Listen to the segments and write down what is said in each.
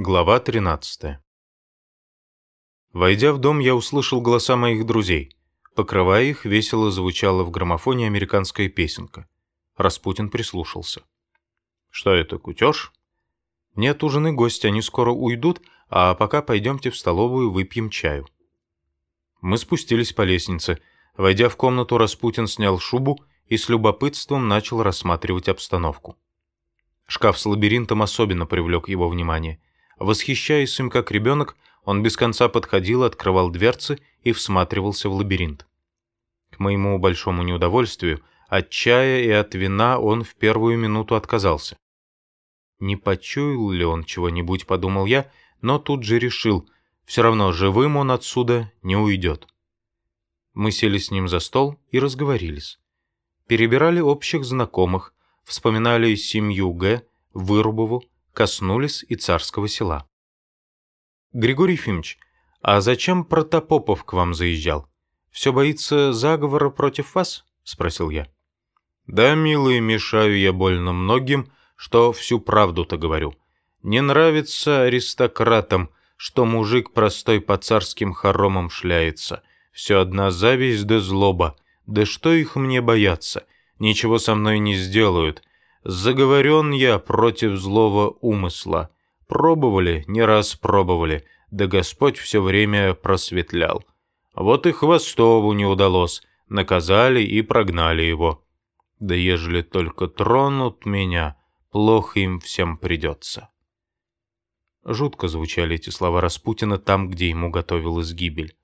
Глава 13 Войдя в дом, я услышал голоса моих друзей. Покрывая их, весело звучала в граммофоне американская песенка. Распутин прислушался. «Что это, кутеж?» «Нет, ужин и гости, они скоро уйдут, а пока пойдемте в столовую, выпьем чаю». Мы спустились по лестнице. Войдя в комнату, Распутин снял шубу и с любопытством начал рассматривать обстановку. Шкаф с лабиринтом особенно привлек его внимание – Восхищаясь им как ребенок, он без конца подходил, открывал дверцы и всматривался в лабиринт. К моему большому неудовольствию, от чая и от вина он в первую минуту отказался. Не почуял ли он чего-нибудь, подумал я, но тут же решил, все равно живым он отсюда не уйдет. Мы сели с ним за стол и разговорились. Перебирали общих знакомых, вспоминали семью Г, Вырубову, коснулись и царского села. «Григорий Ефимович, а зачем Протопопов к вам заезжал? Все боится заговора против вас?» — спросил я. «Да, милый, мешаю я больно многим, что всю правду-то говорю. Не нравится аристократам, что мужик простой по царским хоромам шляется. Все одна зависть да злоба. Да что их мне бояться? Ничего со мной не сделают. Заговорен я против злого умысла. Пробовали, не раз пробовали, да Господь все время просветлял. Вот и Хвостову не удалось, наказали и прогнали его. Да ежели только тронут меня, плохо им всем придется. Жутко звучали эти слова Распутина там, где ему готовилась гибель.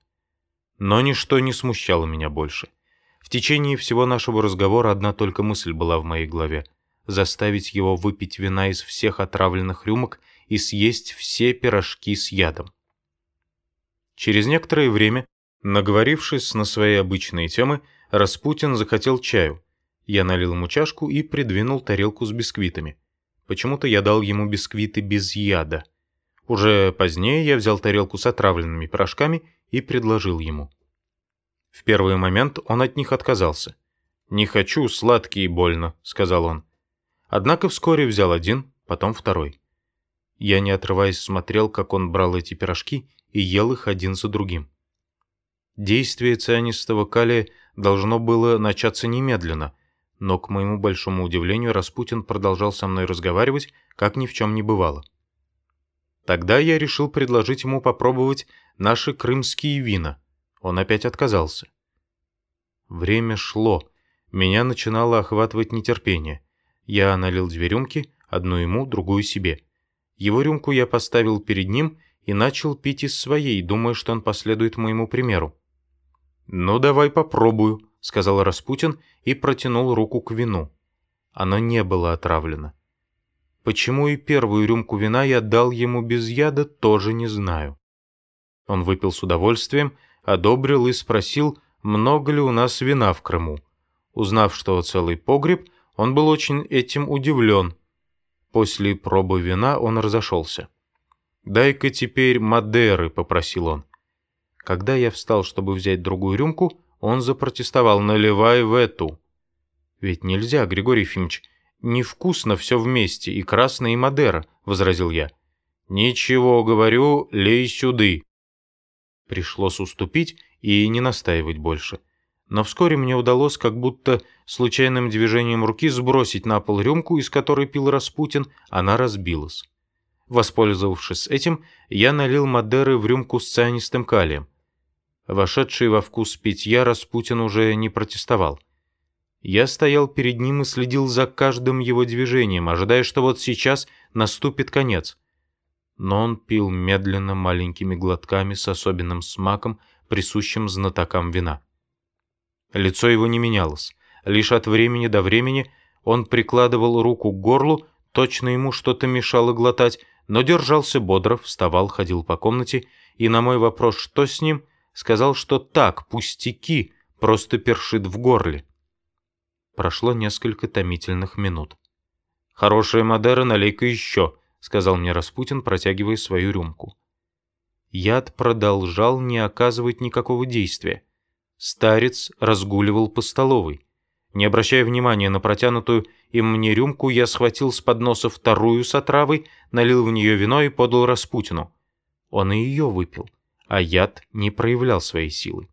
Но ничто не смущало меня больше. В течение всего нашего разговора одна только мысль была в моей голове — заставить его выпить вина из всех отравленных рюмок и съесть все пирожки с ядом. Через некоторое время, наговорившись на свои обычные темы, Распутин захотел чаю. Я налил ему чашку и придвинул тарелку с бисквитами. Почему-то я дал ему бисквиты без яда. Уже позднее я взял тарелку с отравленными пирожками и предложил ему. В первый момент он от них отказался. «Не хочу, сладкие больно», — сказал он. Однако вскоре взял один, потом второй. Я, не отрываясь, смотрел, как он брал эти пирожки и ел их один за другим. Действие цианистого калия должно было начаться немедленно, но, к моему большому удивлению, Распутин продолжал со мной разговаривать, как ни в чем не бывало. Тогда я решил предложить ему попробовать наши крымские вина. Он опять отказался. Время шло. Меня начинало охватывать нетерпение. Я налил две рюмки, одну ему, другую себе. Его рюмку я поставил перед ним и начал пить из своей, думая, что он последует моему примеру. «Ну, давай попробую», — сказал Распутин и протянул руку к вину. Оно не было отравлено. Почему и первую рюмку вина я дал ему без яда, тоже не знаю. Он выпил с удовольствием, одобрил и спросил, много ли у нас вина в Крыму. Узнав, что целый погреб, он был очень этим удивлен. После пробы вина он разошелся. «Дай-ка теперь Мадеры», — попросил он. Когда я встал, чтобы взять другую рюмку, он запротестовал «наливай в эту». «Ведь нельзя, Григорий Ефимович, невкусно все вместе, и красная, и Мадера», — возразил я. «Ничего, говорю, лей сюды». Пришлось уступить и не настаивать больше. Но вскоре мне удалось как будто случайным движением руки сбросить на пол рюмку, из которой пил Распутин, она разбилась. Воспользовавшись этим, я налил Мадеры в рюмку с цианистым калием. Вошедший во вкус питья Распутин уже не протестовал. Я стоял перед ним и следил за каждым его движением, ожидая, что вот сейчас наступит конец. Но он пил медленно, маленькими глотками с особенным смаком, присущим знатокам вина. Лицо его не менялось. Лишь от времени до времени он прикладывал руку к горлу, точно ему что-то мешало глотать, но держался бодро, вставал, ходил по комнате и на мой вопрос, что с ним, сказал, что так, пустяки, просто першит в горле. Прошло несколько томительных минут. «Хорошая Мадера, налей-ка еще», — сказал мне Распутин, протягивая свою рюмку. Яд продолжал не оказывать никакого действия. Старец разгуливал по столовой. Не обращая внимания на протянутую им мне рюмку, я схватил с подноса вторую с отравой, налил в нее вино и подал Распутину. Он и ее выпил, а яд не проявлял своей силы.